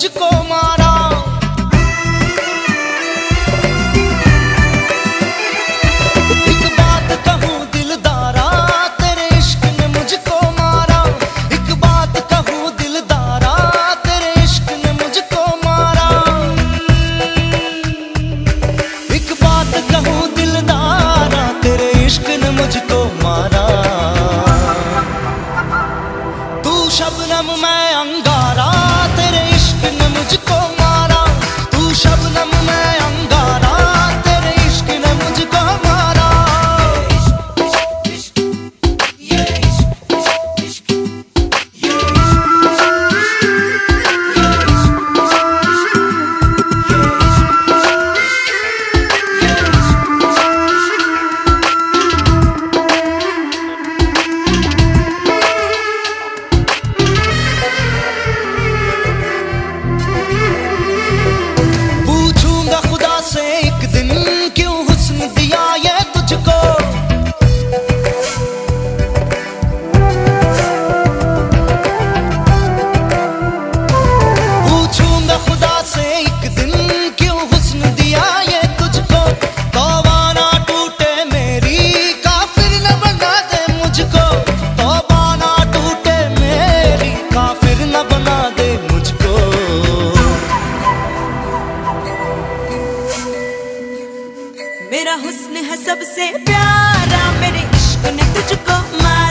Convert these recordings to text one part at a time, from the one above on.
मुझको मारा। एक बात कहूँ दिलदारा, तेरे इश्क ने मुझको मारा। एक बात कहूँ दिलदारा, तेरे इश्क ने मुझको मारा। एक बात कहूँ दिलदारा, तेरे इश्क ने मुझको मारा। तू शबनम मैं अंगारा te conheço. सबसे प्यारा मेरे इश्क ने तुझको मार।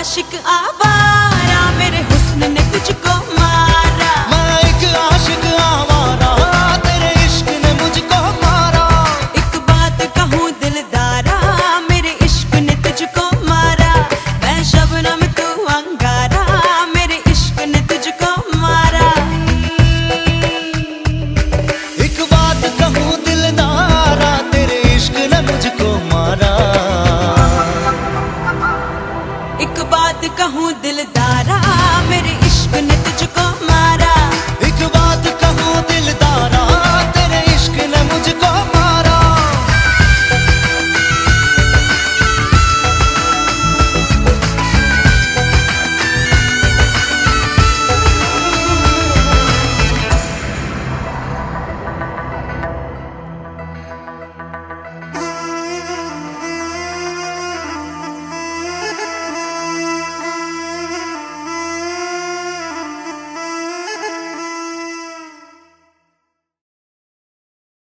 aşık abi कहूँ दिलदार